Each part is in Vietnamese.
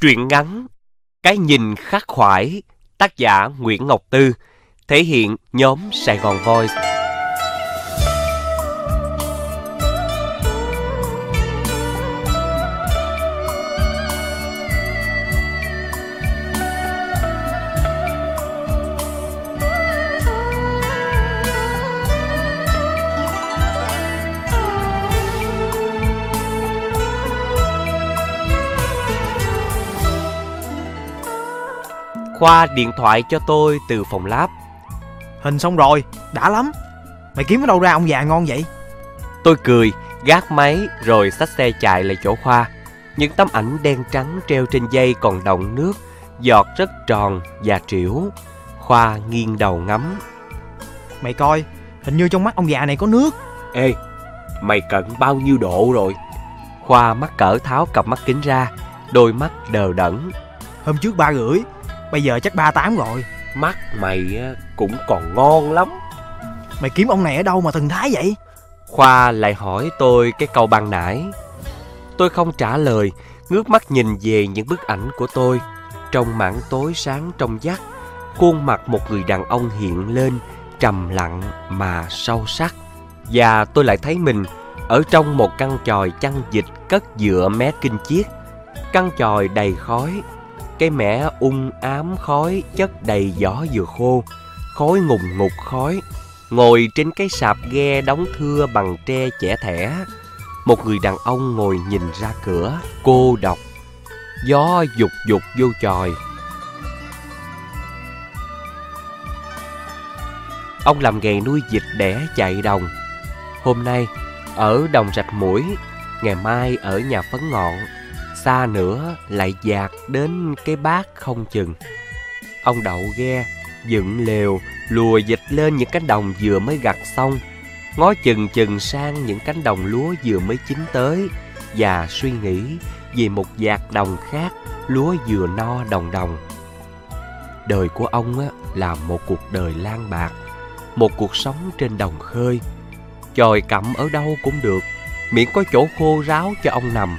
Truyện ngắn Cái nhìn khắc khoải, Tác giả Nguyễn Ngọc Tư, Thể hiện nhóm Sài Gòn Voice. Khoa điện thoại cho tôi từ phòng lab. Hình xong rồi, đã lắm. Mày kiếm ở đâu ra ông già ngon vậy? Tôi cười, gác máy rồi xách xe chạy lại chỗ Khoa. Những tấm ảnh đen trắng treo trên dây còn đọng nước Giọt rất tròn và trĩu Khoa nghiêng đầu ngắm. Mày coi, hình như trong mắt ông già này có nước. Ê, mày cận bao nhiêu độ rồi? Khoa mắc cỡ tháo cặp mắt kính ra Đôi mắt đờ đẫn. Hôm trước ba rưỡi, bây giờ chắc ba tám rồi. Mắt mày cũng còn ngon lắm. Mày kiếm ông này ở đâu mà thần thái vậy? Khoa lại hỏi tôi cái câu ban nãy. Tôi không trả lời Ngước mắt nhìn về những bức ảnh của tôi. Trong mảng tối sáng trong vắt Khuôn mặt một người đàn ông hiện lên Trầm lặng mà sâu sắc. Và tôi lại thấy mình Ở trong một căn chòi chăn dịch Cất dựa mé kinh chiết Căn chòi đầy khói cái mẻ ung ám khói Chất đầy gió vừa khô, Khói ngùng ngục khói. Ngồi trên cái sạp ghe đóng thưa bằng tre chẻ thẻ, Một người đàn ông ngồi nhìn ra cửa, Cô độc Gió dục dục vô chòi. Ông làm nghề nuôi vịt đẻ chạy đồng. Hôm nay, ở đồng rạch mũi, Ngày mai ở nhà phấn ngọn. Xa nữa lại dạt đến cái bát không chừng. Ông đậu ghe dựng lều lùa dịch lên những cánh đồng vừa mới gặt xong. Ngó chừng chừng sang những cánh đồng lúa vừa mới chín tới và suy nghĩ về một vạt đồng khác lúa vừa no đồng đồng. Đời của ông á, là một cuộc đời lang bạc một cuộc sống trên đồng khơi. Chòi cặm ở đâu cũng được miễn có chỗ khô ráo cho ông nằm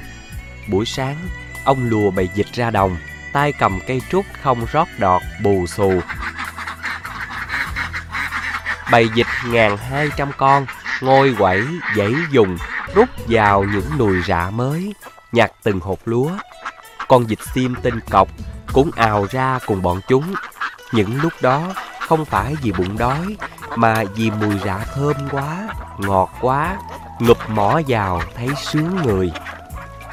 buổi sáng, ông lùa bầy dịch ra đồng, tay cầm cây trúc không rót đọt, bù xù. Bầy dịch ngàn hai trăm con, ngồi quẩy, dãy dùng, rút vào những nùi rạ mới, nhặt từng hột lúa. Con vịt xiêm tinh cọc cũng ào ra cùng bọn chúng. Những lúc đó, không phải vì bụng đói, mà vì mùi rạ thơm quá, ngọt quá, ngụp mỏ vào thấy sướng người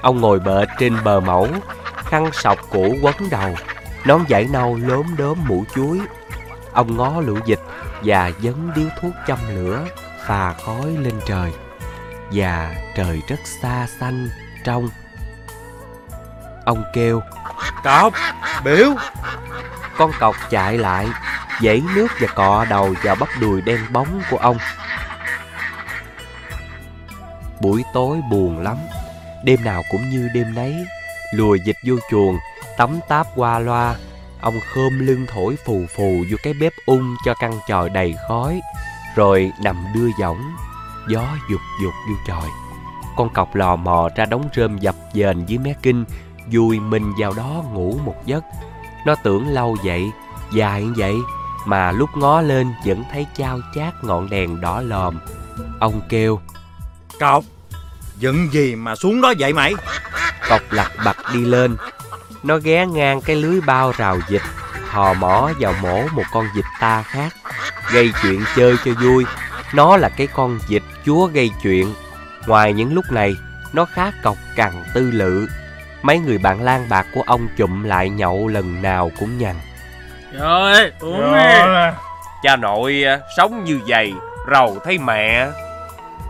ông ngồi bệt trên bờ mẫu khăn sọc cũ quấn đầu nón vải nâu lốm đốm mũ chuối. Ông ngó lũ dịch và dấn điếu thuốc châm lửa phà khói lên trời. Và trời rất xa xanh trong. Ông kêu cọc biểu con cọc chạy lại dãy nước và cọ đầu vào bắp đùi đen bóng của ông. Buổi tối buồn lắm đêm nào cũng như đêm nấy, lùa dịch vô chuồng, tắm táp qua loa, Ông khom lưng thổi phù phù vô cái bếp ung cho căn chòi đầy khói, Rồi nằm đưa võng, Gió dục dục vô chòi Con cọc lò mò ra đống rơm dập dềnh dưới mé kinh Vùi mình vào đó ngủ một giấc. Nó tưởng lâu vậy, Dài vậy, Mà lúc ngó lên vẫn thấy chao chát ngọn đèn đỏ lòm. Ông kêu, Cọc Dựng gì mà xuống đó vậy mày? Cọc lặt bặt đi lên. Nó ghé ngang cái lưới bao rào dịch. Thò mỏ vào mổ một con dịch ta khác. Gây chuyện chơi cho vui. Nó là cái con dịch chúa gây chuyện. Ngoài những lúc này Nó khá cọc cằn tư lự. Mấy người bạn lang bạc của ông chụm lại nhậu lần nào cũng nhằn. Rồi uống đi. Cha nội à, sống như vậy Rầu thấy mẹ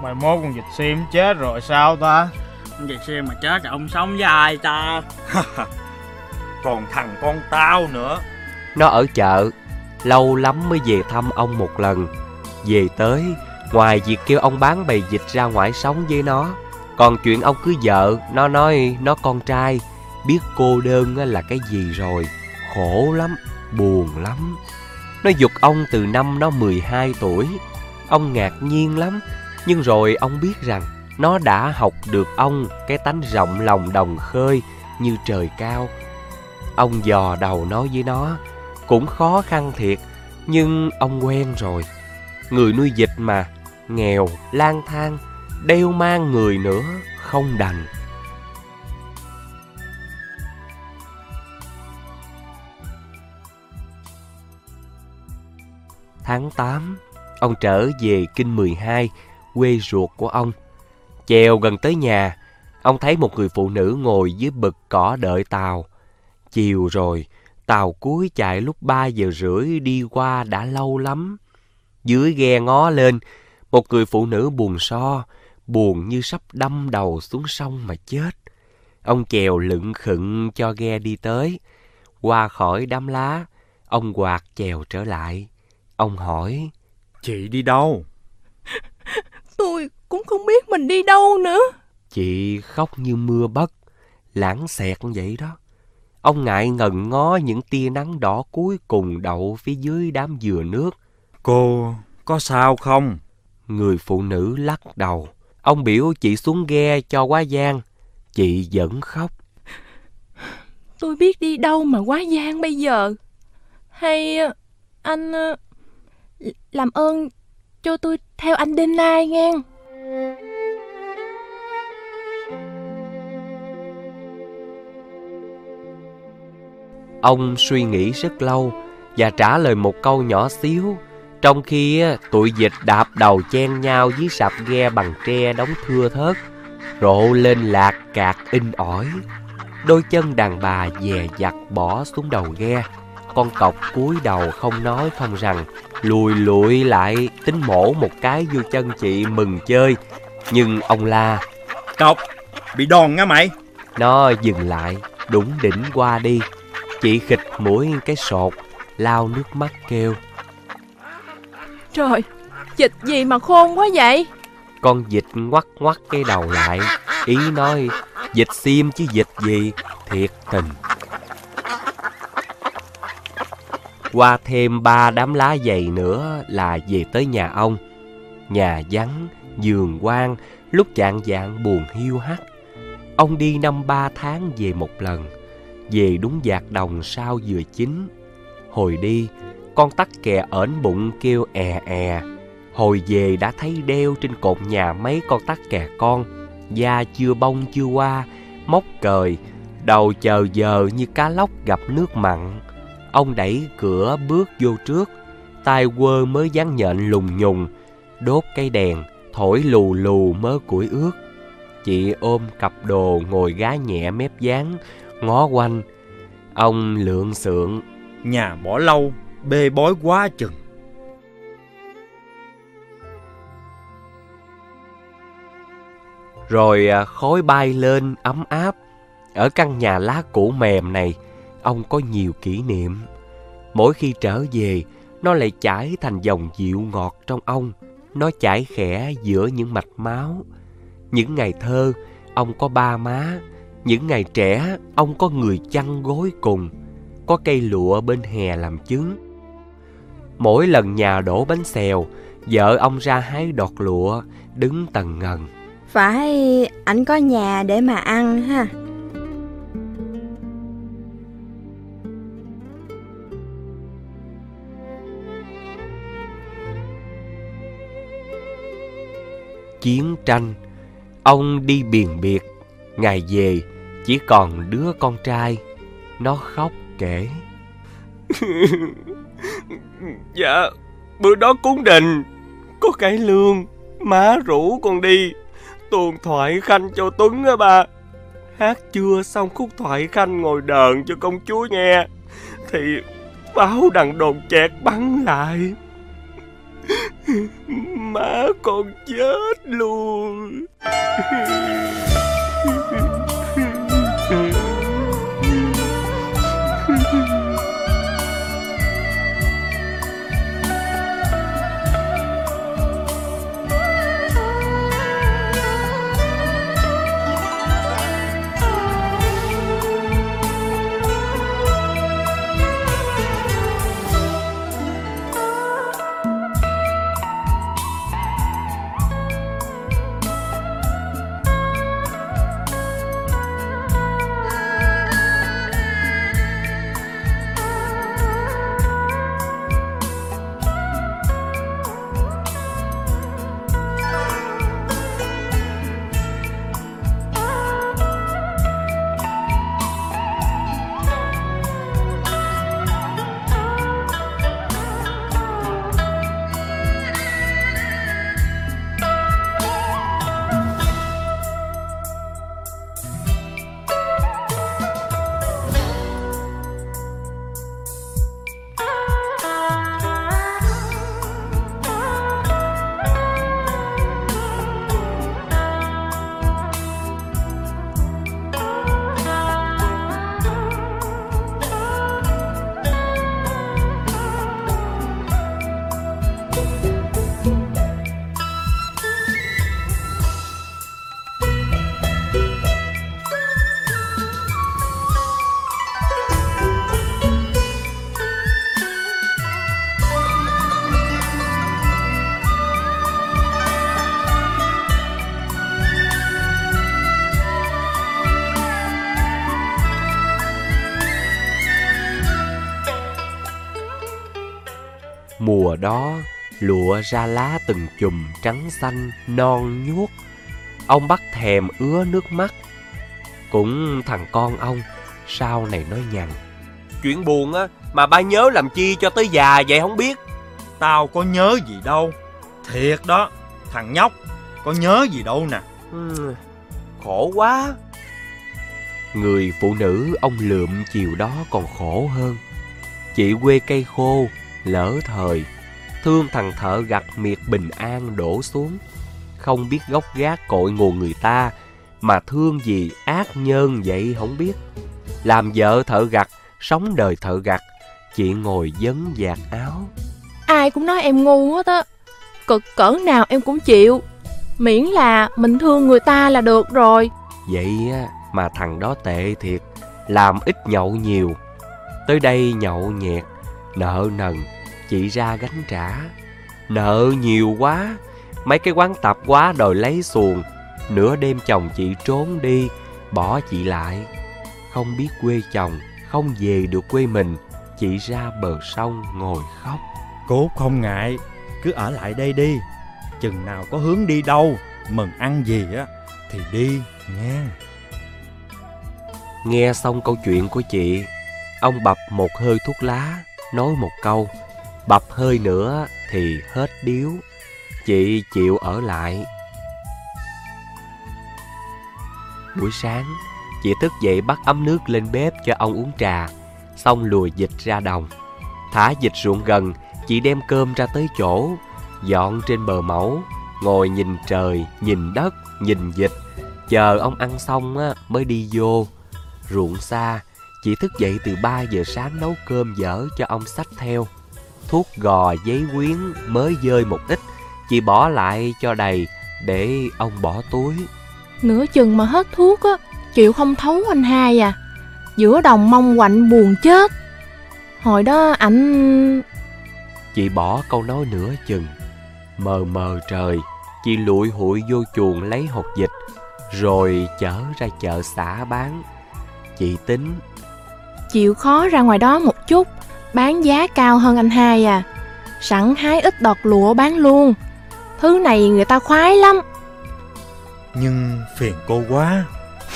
Mày mốt con vịt sim chết rồi sao ta? Con vịt sim mà chết thì ông sống với ai ta? Còn thằng con tao nữa. Nó ở chợ Lâu lắm mới về thăm ông một lần. Về tới Ngoài việc kêu ông bán bầy dịch ra ngoài sống với nó Còn chuyện ông cưới vợ Nó nói nó con trai. Biết cô đơn là cái gì rồi Khổ lắm Buồn lắm. Nó dục ông từ năm nó 12 tuổi. Ông ngạc nhiên lắm nhưng rồi ông biết rằng Nó đã học được ông Cái tánh rộng lòng đồng khơi Như trời cao Ông dò đầu nói với nó, cũng khó khăn thiệt, nhưng ông quen rồi. Người nuôi dịch mà, nghèo, lang thang, đeo mang người nữa, không đành. Tháng 8, ông trở về kinh 12, quê ruột của ông. Chèo gần tới nhà, ông thấy một người phụ nữ ngồi dưới bực cỏ đợi tàu. Chiều rồi, tàu cuối chạy lúc 3 giờ rưỡi đi qua đã lâu lắm. Dưới ghe ngó lên, một người phụ nữ buồn so, buồn như sắp đâm đầu xuống sông mà chết. Ông chèo lựng khựng cho ghe đi tới. Qua khỏi đám lá, ông quạt chèo trở lại. Ông hỏi, Chị đi đâu? Tôi cũng không biết mình đi đâu nữa. Chị khóc như mưa bất, lãng xẹt vậy đó. Ông ngại ngần ngó những tia nắng đỏ cuối cùng đậu phía dưới đám dừa nước. Cô có sao không? Người phụ nữ lắc đầu. Ông biểu chị xuống ghe cho quá gian. Chị vẫn khóc. Tôi biết đi đâu mà quá gian bây giờ. Hay ờ, anh ờ, làm ơn cho tôi theo anh đến nay nghe. Ông suy nghĩ rất lâu và trả lời một câu nhỏ xíu. Trong khi tụi dịch đạp đầu chen nhau dưới sạp ghe bằng tre đóng thưa thớt, rộ lên lạc cạc in ỏi. Đôi chân đàn bà dè dặt bỏ xuống đầu ghe. Con cọc cúi đầu không nói không rằng, lùi lụi lại tính mổ một cái vô chân chị mừng chơi. Nhưng ông la, Cọc, bị đòn nha mày. nó dừng lại, đủng đỉnh qua đi. Chị khịt mũi cái sột, lao nước mắt kêu. Trời, dịch gì mà khôn quá vậy? Con dịch ngoắt ngoắt cái đầu lại, ý nói dịch xiêm chứ dịch gì, thiệt tình. Qua thêm ba đám lá dày nữa là về tới nhà ông. Nhà vắng, giường quang, lúc chạng dạng buồn hiu hắt. Ông đi năm ba tháng về một lần, về đúng dạt đồng sau vừa chín. Hồi đi, con tắc kè ẩn bụng kêu è è. Hồi về đã thấy đeo trên cột nhà mấy con tắc kè con, da chưa bông chưa qua, móc cời, đầu chờ giờ như cá lóc gặp nước mặn. Ông đẩy cửa bước vô trước, tay quơ mới dán nhện lùng nhùng, đốt cây đèn, thổi lù lù mớ củi ướt. Chị ôm cặp đồ ngồi gá nhẹ mép dáng, ngó quanh. Ông lượng sượng, Nhà bỏ lâu, bê bói quá chừng. rồi à, khói bay lên ấm áp. Ở căn nhà lá cũ mềm này, ông có nhiều kỷ niệm. Mỗi khi trở về, nó lại chảy thành dòng dịu ngọt trong ông. Nó chảy khẽ giữa những mạch máu. Những ngày thơ, ông có ba má. Những ngày trẻ, ông có người chăn gối cùng. Có cây lụa bên hè làm chứng. Mỗi lần nhà đổ bánh xèo, vợ ông ra hái đọt lụa, đứng tần ngần. Phải ảnh có nhà để mà ăn ha chiến tranh. Ông đi biền biệt, ngày về chỉ còn đứa con trai. Nó khóc kể. Dạ bữa đó cúng đình, có cái lương, má rủ con đi. Tuồng thoại khanh cho tuấn á ba. Hát chưa xong khúc thoại khanh ngồi đờn cho công chúa nghe. Thì báo đằng đồn chẹt bắn lại má còn chết luôn. Mùa đó, lụa ra lá từng chùm trắng xanh, non nhuốc. Ông bắt thèm ứa nước mắt. Cũng thằng con ông, sau này nói nhằn. Chuyện buồn á, mà ba nhớ làm chi cho tới già vậy không biết. Tao có nhớ gì đâu. Thiệt đó, thằng nhóc, có nhớ gì đâu nè. Ừ, khổ quá. Người phụ nữ ông lượm chiều đó còn khổ hơn. Chị quê cây khô, lỡ thời, thương thằng thợ gặt miệt bình an đổ xuống. Không biết gốc gác cội nguồn người ta, mà thương gì ác nhân vậy không biết. Làm vợ thợ gặt, sống đời thợ gặt, chị ngồi dấn dạt áo. Ai cũng nói em ngu hết á. Cực cỡ nào em cũng chịu. Miễn là mình thương người ta là được rồi. Vậy á, mà thằng đó tệ thiệt, làm ít nhậu nhiều. Tới đây nhậu nhẹt, nợ nần, chị ra gánh trả. Nợ nhiều quá, mấy cái quán tạp quá đòi lấy xuồng. Nửa đêm chồng chị trốn đi, bỏ chị lại. Không biết quê chồng, không về được quê mình, chị ra bờ sông ngồi khóc. Cốt không ngại, cứ ở lại đây đi. Chừng nào có hướng đi đâu, mừng ăn gì á, thì đi nha. Nghe xong câu chuyện của chị, ông bập một hơi thuốc lá, nói một câu. Bập hơi nữa thì hết điếu. Chị chịu ở lại. Buổi sáng, chị thức dậy bắt ấm nước lên bếp cho ông uống trà, xong lùi dịch ra đồng. Thả dịch ruộng gần, chị đem cơm ra tới chỗ, dọn trên bờ mẫu, ngồi nhìn trời, nhìn đất, nhìn dịch, chờ ông ăn xong á, mới đi vô. Ruộng xa, chị thức dậy từ 3 giờ sáng nấu cơm dở cho ông sách theo. Thuốc gò giấy quyến mới dơi một ít, chị bỏ lại cho đầy để ông bỏ túi. Nửa chừng mà hết thuốc á, chịu không thấu anh hai à. Giữa đồng mong quạnh buồn chết. Hồi đó ảnh... Chị bỏ câu nói nửa chừng. Mờ mờ trời, chị lụi hụi vô chuồng lấy hột dịch, rồi chở ra chợ xã bán. Chị tính, Chịu khó ra ngoài đó một chút, bán giá cao hơn anh hai à. Sẵn hái ít đọt lụa bán luôn. Thứ này người ta khoái lắm. Nhưng phiền cô quá.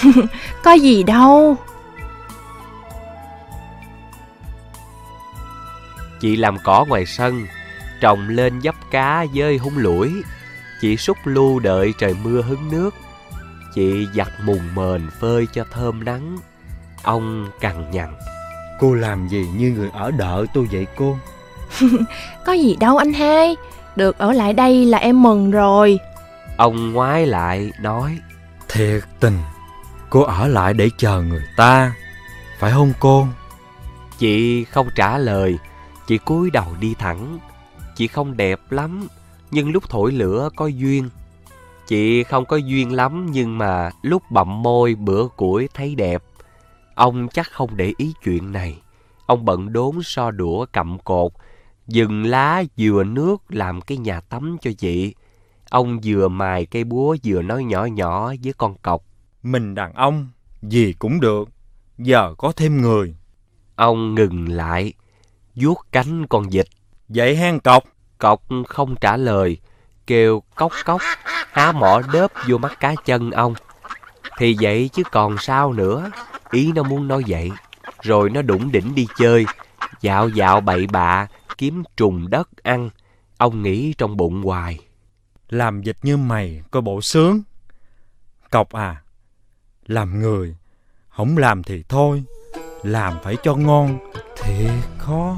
Có gì đâu. chị làm cỏ ngoài sân, trồng lên dấp cá dơi hung lũi. Chị xúc lu đợi trời mưa hứng nước. Chị giặt mùng mền phơi cho thơm nắng. Ông cằn nhằn. Cô làm gì như người ở đợi tôi vậy cô? Có gì đâu anh hai. Được ở lại đây là em mừng rồi. Ông ngoái lại nói. Thiệt tình, cô ở lại để chờ người ta, phải không cô? Chị không trả lời, chị cúi đầu đi thẳng. Chị không đẹp lắm, nhưng lúc thổi lửa có duyên. Chị không có duyên lắm nhưng mà lúc bậm môi bữa củi thấy đẹp. Ông chắc không để ý chuyện này. Ông bận đốn so đũa cặm cột, dừng lá dừa nước làm cái nhà tắm cho chị. Ông vừa mài cây búa vừa nói nhỏ nhỏ với con cọc. Mình đàn ông, gì cũng được, giờ có thêm người. Ông ngừng lại, vuốt cánh con vịt. Vậy hang cọc, Cọc không trả lời, kêu cốc cốc, há mỏ đớp vô mắt cá chân ông. Thì vậy chứ còn sao nữa, ý nó muốn nói vậy. Rồi nó đủng đỉnh đi chơi, dạo dạo bậy bạ, kiếm trùng đất ăn. Ông nghĩ trong bụng hoài. làm dịch như mày coi bộ sướng. Cọc à, làm người, không làm thì thôi, làm phải cho ngon, thiệt khó.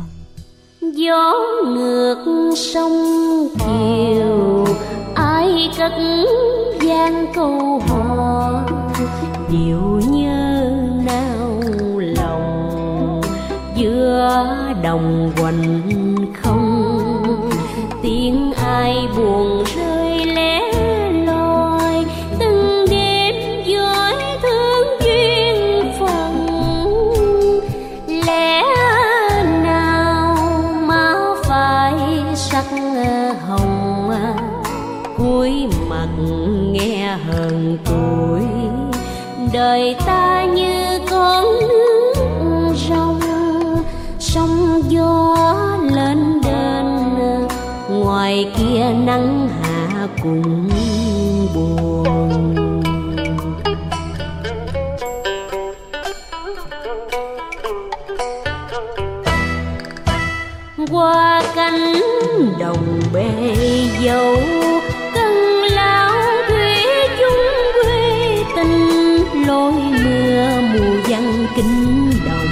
gió ngược sông kiều ai cất gian câu hò điệu nhớ đồng quanh. Hạ buồn. Qua cánh đồng bề dâu cân lao thủy chung quê tình lối mưa mùa văn kinh đồng.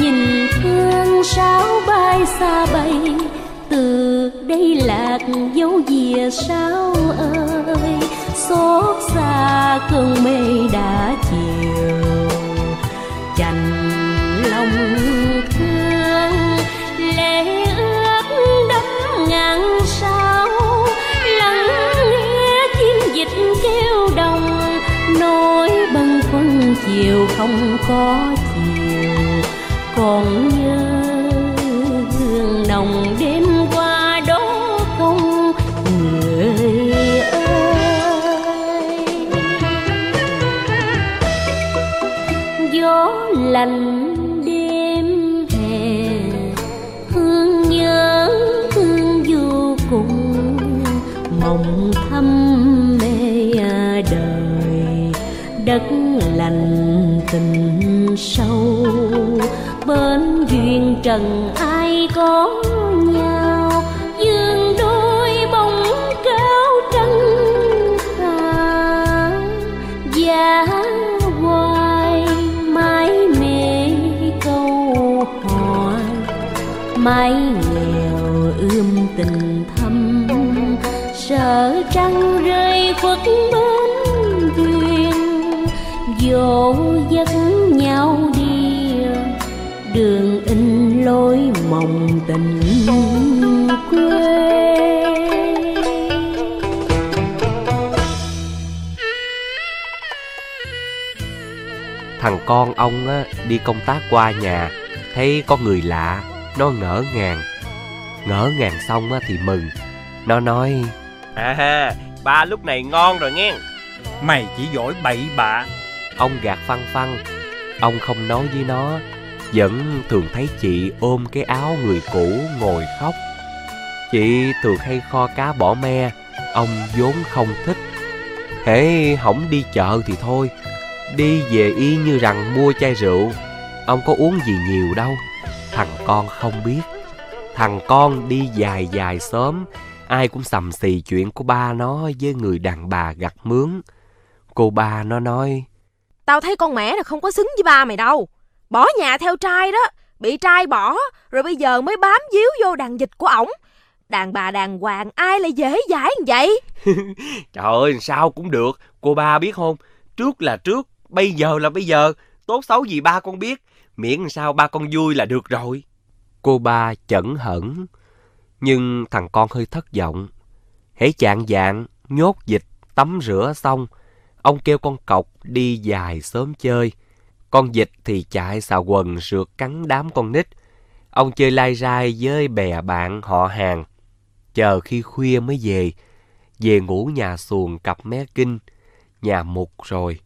Nhìn thương sao bay xa bay đây lạc dấu dìa sao ơi, xót xa cơn mây đã chiều. Chành lòng thương lệ ướt đẫm ngàn sao. Lắng nghe chim dịch kêu đồng nỗi bâng khuâng chiều không có chiều. Còn nhớ lạnh đêm hè. Hương nhớ, thương du cùng, mộng thăm mê à đời. Đất lành tình sâu, bên duyên trần ai có mái nghèo ươm tình thâm. Sợ trăng rơi khuất bên duyên dỗ dắt nhau đi. Đường in lối mộng tình quê. Thằng con ông á, đi công tác qua nhà Thấy có người lạ. Nó ngỡ ngàng. Ngỡ ngàng xong á, thì mừng. Nó nói À ha, ba lúc này ngon rồi nghe. Mày chỉ giỏi bậy bạ. Ông gạt phăng phăng. Ông không nói với nó. Vẫn thường thấy chị ôm cái áo người cũ ngồi khóc. Chị thường hay kho cá bỏ me. Ông vốn không thích. Hễ hỏng đi chợ thì thôi. Đi về y như rằng mua chai rượu. Ông có uống gì nhiều đâu Thằng con không biết Thằng con đi dài dài sớm Ai cũng sầm xì chuyện của ba nó với người đàn bà gặt mướn Cô ba nó nói Tao thấy con mẹ là không có xứng với ba mày đâu. Bỏ nhà theo trai đó, bị trai bỏ, rồi bây giờ mới bám víu vô đàn dịch của ổng. Đàn bà đàng hoàng ai lại dễ dãi như vậy? Trời ơi, sao cũng được. Cô ba biết không? Trước là trước, bây giờ là bây giờ. Tốt xấu gì ba con biết. Miễn sao ba con vui là được rồi. Cô ba chẩn hẩn, Nhưng thằng con hơi thất vọng. Hễ chạng dạng Nhốt dịch Tắm rửa xong, Ông kêu con cọc đi dài sớm chơi. Con dịch thì chạy xà quần Rượt cắn đám con nít. Ông chơi lai rai với bè bạn, họ hàng. Chờ khi khuya mới về Về ngủ nhà xuồng cặp mé kinh, Nhà mục rồi.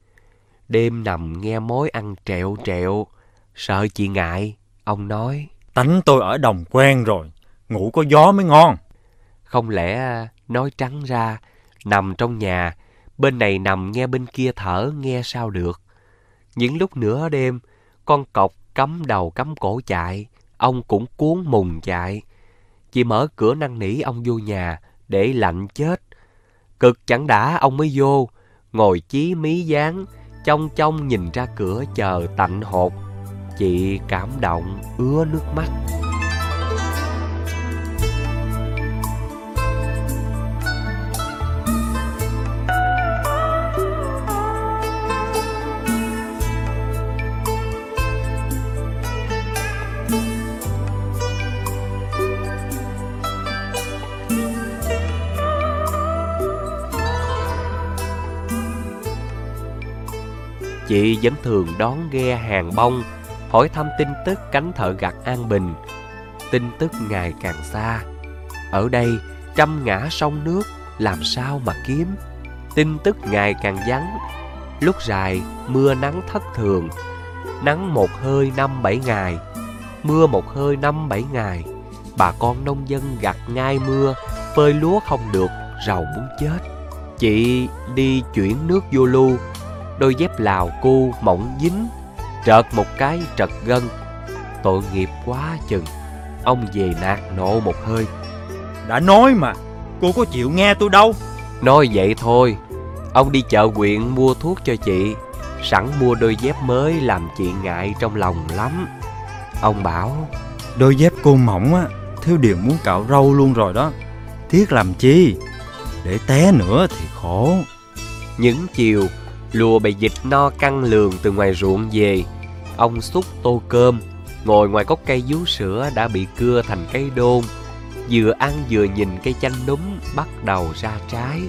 Đêm nằm nghe mối ăn trẹo trẹo. Sợ chị ngại Ông nói. Tánh tôi ở đồng quen rồi Ngủ có gió mới ngon. Không lẽ nói trắng ra Nằm trong nhà Bên này nằm nghe bên kia thở nghe sao được. Những lúc nửa đêm Con cọc cắm đầu cắm cổ chạy Ông cũng cuốn mùng chạy. Chị mở cửa năn nỉ ông vô nhà Để lạnh chết. Cực chẳng đã ông mới vô Ngồi chí mí dáng Trong trong nhìn ra cửa chờ tạnh hột Chị cảm động ứa nước mắt. Chị vẫn thường đón ghe hàng bông Hỏi thăm tin tức cánh thợ gặt An Bình. Tin tức ngày càng xa. Ở đây trăm ngã sông nước Làm sao mà kiếm? Tin tức ngày càng vắng. Lúc dài mưa nắng thất thường. Nắng một hơi năm bảy ngày. Mưa một hơi năm bảy ngày. Bà con nông dân gặt ngay mưa phơi lúa không được, rầu muốn chết. Chị đi chuyển nước vô lưu, đôi dép lào cu mỏng dính, trợt một cái trật gân. Tội nghiệp quá chừng. Ông về nạt nộ một hơi. Đã nói mà, cô có chịu nghe tôi đâu. Nói vậy thôi, ông đi chợ huyện mua thuốc cho chị, sẵn mua đôi dép mới làm chị ngại trong lòng lắm. Ông bảo, Đôi dép cô mỏng á, thiếu điều muốn cạo râu luôn rồi đó. Tiếc làm chi? Để té nữa thì khổ. những chiều, lùa bầy dịch no căng lường từ ngoài ruộng về. Ông xúc tô cơm, ngồi ngoài gốc cây vú sữa đã bị cưa thành cây đôn. Vừa ăn vừa nhìn cây chanh núm bắt đầu ra trái.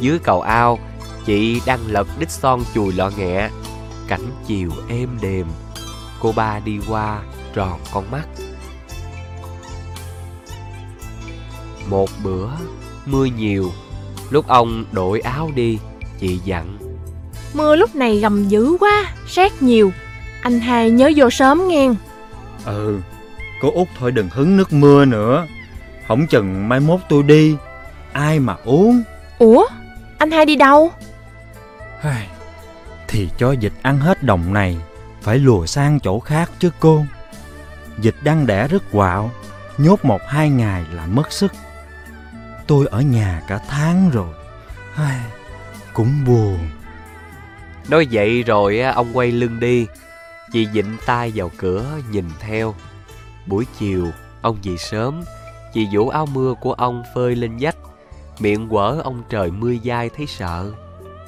Dưới cầu ao, chị đang lật đít son chùi lọ nghẹ. Cảnh chiều êm đềm. Cô ba đi qua, tròn con mắt. Một bữa, mưa nhiều. Lúc ông đổi áo đi, chị dặn. Mưa lúc này gầm dữ quá, rét nhiều. Anh hai nhớ vô sớm nghe. Ừ, cô út thôi đừng hứng nước mưa nữa. Không chừng mai mốt tôi đi, ai mà uống. Ủa, anh hai đi đâu? Thì cho dịch ăn hết đồng này, phải lùa sang chỗ khác chứ cô. Dịch đang đẻ rất quạo, nhốt một hai ngày là mất sức. Tôi ở nhà cả tháng rồi, Ai, cũng buồn. Nói vậy rồi ông quay lưng đi. Chị dịnh tay vào cửa nhìn theo. Buổi chiều, ông về sớm. Chị vũ áo mưa của ông phơi lên vách. Miệng quở ông trời mưa dai thấy sợ.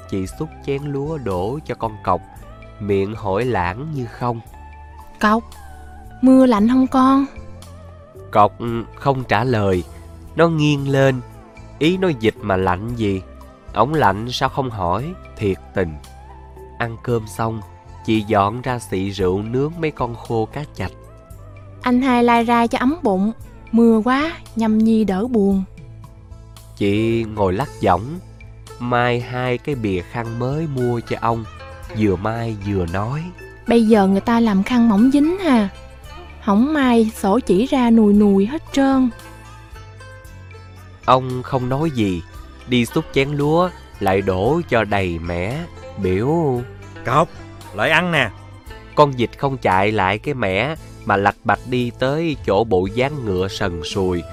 Chị xúc chén lúa đổ cho con cọc. Miệng hỏi lãng như không. Cọc, mưa lạnh không con? Cọc ừ, không trả lời. Nó nghiêng lên. Ý nói dịch mà lạnh gì. Ổng lạnh sao không hỏi. Thiệt tình. Ăn cơm xong, chị dọn ra xị rượu nướng mấy con khô cá chạch. Anh hai lai ra cho ấm bụng. Mưa quá, nhâm nhi đỡ buồn. Chị ngồi lắc giỏng, mai hai cái bìa khăn mới mua cho ông, vừa mai vừa nói. Bây giờ người ta làm khăn mỏng dính hà. Hỏng mai sổ chỉ ra nùi nùi hết trơn. Ông không nói gì, đi xúc chén lúa, lại đổ cho đầy mẻ, biểu... Cọc, lại ăn nè. Con vịt không chạy lại cái mẻ, mà lạch bạch đi tới chỗ bộ dáng ngựa sần sùi,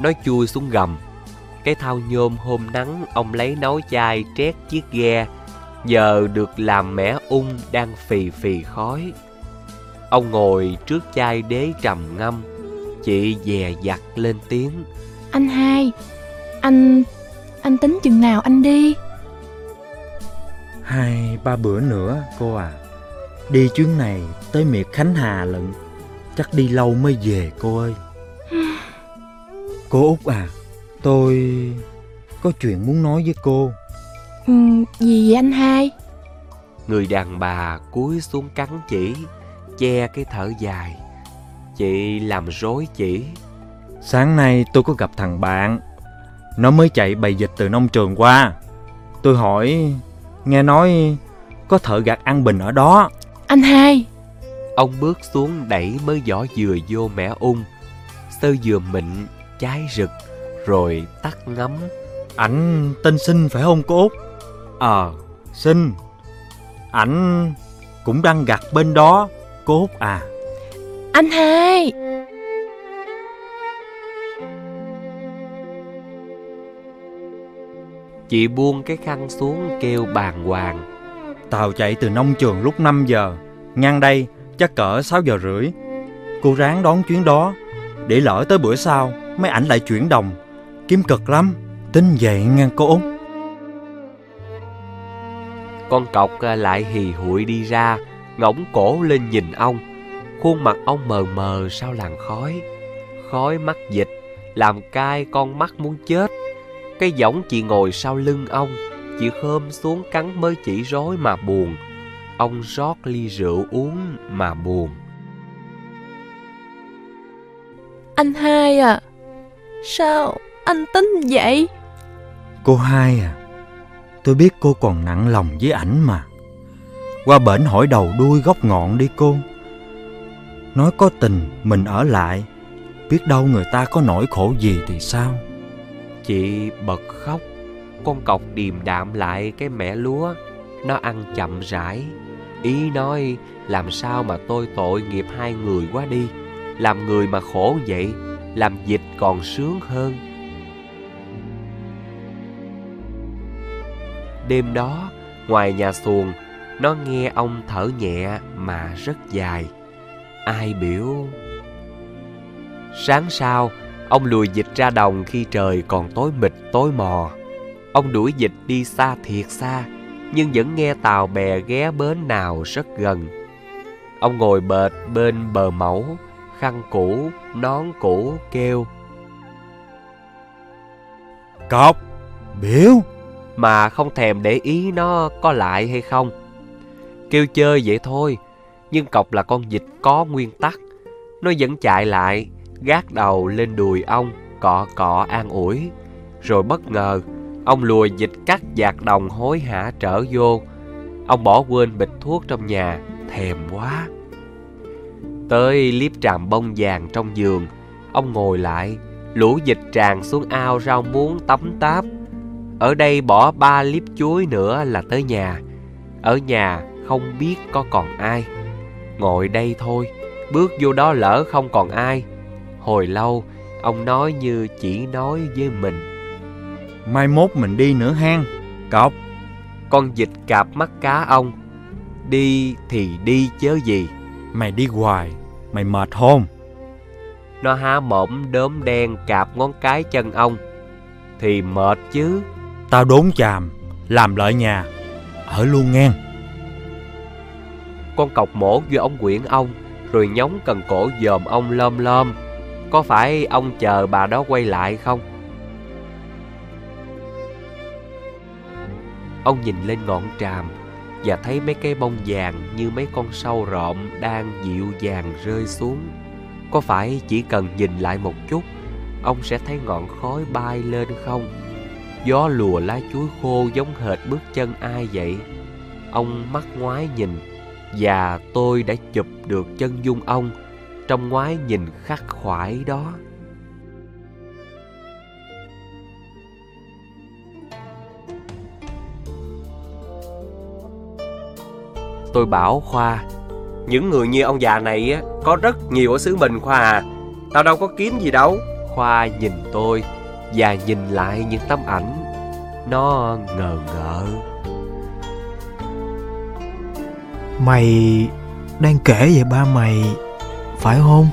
nó chui xuống gầm. Cái thao nhôm hôm nắng ông lấy nấu chai trét chiếc ghe, giờ được làm mẻ ung đang phì phì khói. Ông ngồi trước chai đế trầm ngâm, chị dè dặt lên tiếng. Anh hai, anh... anh tính chừng nào anh đi? Hai ba bữa nữa cô à. Đi chuyến này tới miệt Khánh Hà lận. Chắc đi lâu mới về cô ơi. cô Út à, tôi có chuyện muốn nói với cô. Ừ, gì vậy anh hai? Người đàn bà cúi xuống cắn chỉ, che cái thở dài. Chị làm rối chỉ. Sáng nay tôi có gặp thằng bạn. Nó mới chạy bày dịch từ nông trường qua. Tôi hỏi, nghe nói có thợ gặt ăn bình ở đó. Anh hai, Ông bước xuống đẩy mới vỏ dừa vô mẻ ung. Sơ dừa mịn, trái rực, rồi tắt ngấm. Ảnh tên Sinh phải không cô Út? Ờ, Sinh. Ảnh cũng đang gặt bên đó, cô Út à. anh hai. Chị buông cái khăn xuống kêu bàng hoàng. Tàu chạy từ nông trường lúc 5 giờ, ngang đây chắc cỡ 6 giờ rưỡi. Cô ráng đón chuyến đó, để lỡ tới bữa sau, mấy ảnh lại chuyển đồng. Kiếm cực lắm, tính vậy nghe cô Út. Con cọc à, lại hì hụi đi ra, ngỗng cổ lên nhìn ông. Khuôn mặt ông mờ mờ sau làn khói. Khói mắt dịch, làm cay con mắt muốn chết. Cái võng chị ngồi sau lưng ông, chị khom xuống cắn mới chỉ rối mà buồn. Ông rót ly rượu uống mà buồn. Anh hai à, sao anh tính vậy? Cô hai à, tôi biết cô còn nặng lòng với ảnh mà. Qua bển hỏi đầu đuôi gốc ngọn đi cô. Nói có tình mình ở lại, biết đâu người ta có nỗi khổ gì thì sao? Chị bật khóc. Con cọc điềm đạm lại cái mẻ lúa. Nó ăn chậm rãi. Ý nói, làm sao mà tôi tội nghiệp hai người quá đi? Làm người mà khổ vậy, Làm dịch còn sướng hơn. Đêm đó, ngoài nhà xuồng, Nó nghe ông thở nhẹ mà rất dài. Ai biểu, Sáng sau Ông lùi dịch ra đồng khi trời còn tối mịt tối mò Ông đuổi dịch đi xa thiệt xa Nhưng vẫn nghe tàu bè ghé bến nào rất gần. Ông ngồi bệt bên bờ mẫu Khăn cũ, nón cũ kêu. Cọc, biểu Mà không thèm để ý nó có lại hay không. Kêu chơi vậy thôi Nhưng cọc là con vịt có nguyên tắc. Nó vẫn chạy lại Gác đầu lên đùi ông, Cọ cọ an ủi. Rồi bất ngờ, Ông lùa dịch cắt giạc đồng hối hả trở vô. Ông bỏ quên bịch thuốc trong nhà, Thèm quá. Tới liếp tràm bông vàng trong giường, Ông ngồi lại, Lũ dịch tràn xuống ao rau muống tắm táp. Ở đây bỏ ba liếp chuối nữa là tới nhà. Ở nhà không biết có còn ai. Ngồi đây thôi, Bước vô đó lỡ không còn ai. Hồi lâu Ông nói như chỉ nói với mình. Mai mốt mình đi nữa hang Cọc Con vịt cạp mắt cá ông Đi thì đi chớ gì. Mày đi hoài Mày mệt hôn Nó há mộm đốm đen cạp ngón cái chân ông. Thì mệt chứ. Tao đốn chàm Làm lợi nhà Ở luôn ngang Con cọc mổ vô ống quyển ông Rồi nhóng cần cổ dòm ông lom lom có phải ông chờ bà đó quay lại không? Ông nhìn lên ngọn tràm Và thấy mấy cây bông vàng như mấy con sâu rộm Đang dịu dàng rơi xuống Có phải chỉ cần nhìn lại một chút, Ông sẽ thấy ngọn khói bay lên không? Gió lùa lá chuối khô giống hệt bước chân ai vậy? Ông mắt ngoái nhìn Và tôi đã chụp được chân dung ông trong ngoái nhìn khắc khoải đó Tôi bảo Khoa, Những người như ông già này á, có rất nhiều ở xứ mình Khoa à. Tao đâu có kiếm gì đâu. Khoa nhìn tôi Và nhìn lại những tấm ảnh Nó ngờ ngợ Mày đang kể về ba mày phải không?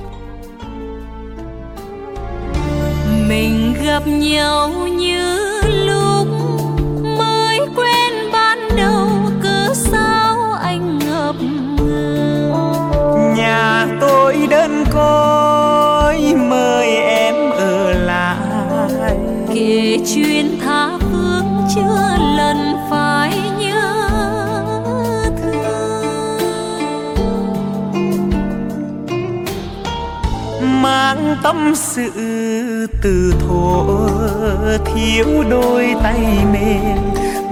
Mình gặp nhau như lúc mới quen ban đầu cớ sao anh ngập ngừng? Nhà tôi đơn côi tâm sự từ thổ thiếu đôi tay mềm,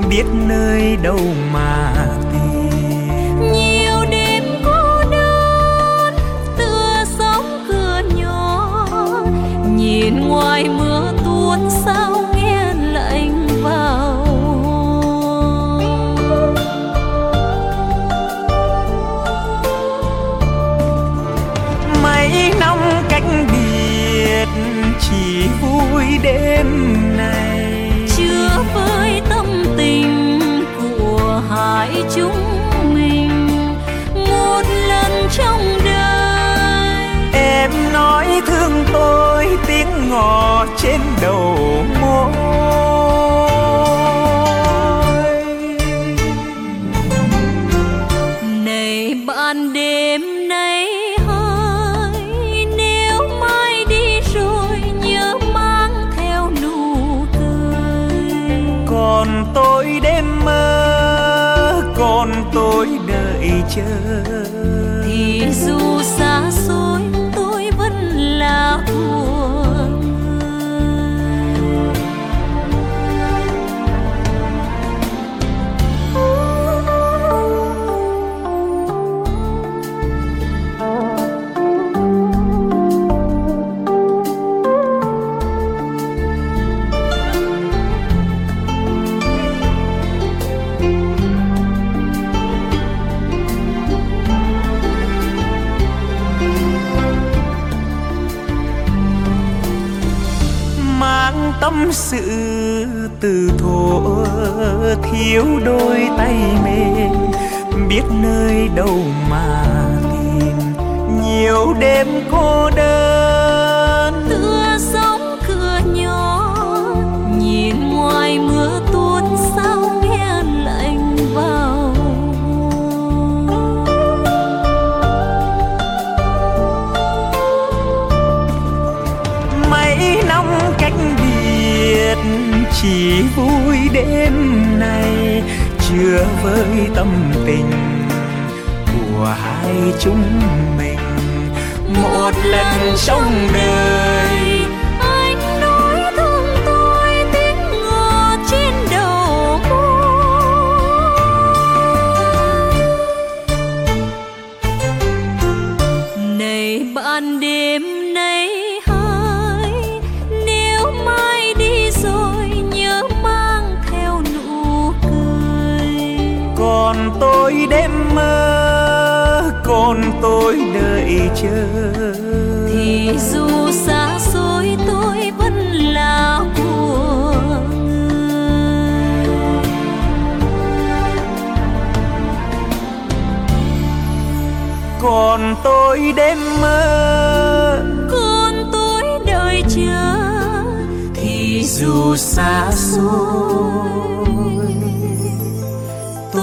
biết nơi đâu mà tìm. Nhiều đêm cô đơn, tựa sóng cửa nhỏ, nhìn ngoài mưa đêm này. Chưa với tâm tình của hai chúng mình một lần trong đời. Em nói thương tôi tiếng ngọt trên đầu chờ thì dù xa xôi tôi vẫn là của tâm sự từ thổ thiếu đôi tay mềm, biết nơi đâu mà tìm. Nhiều đêm cô đơn chỉ vui đêm nay chưa với tâm tình của hai chúng mình. Một lần trong đời, anh nói thương tôi tiếng ngọt trên đầu môi. Này bạn đêm tôi đêm mơ còn tôi đợi chờ. Thì dù xa xôi tôi vẫn là của người còn tôi đêm mơ. Còn tôi đợi chờ. Thì dù xa xôi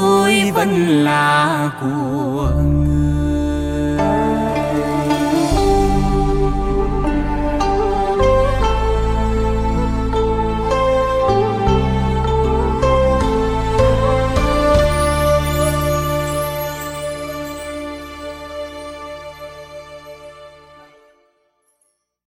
tôi vẫn là của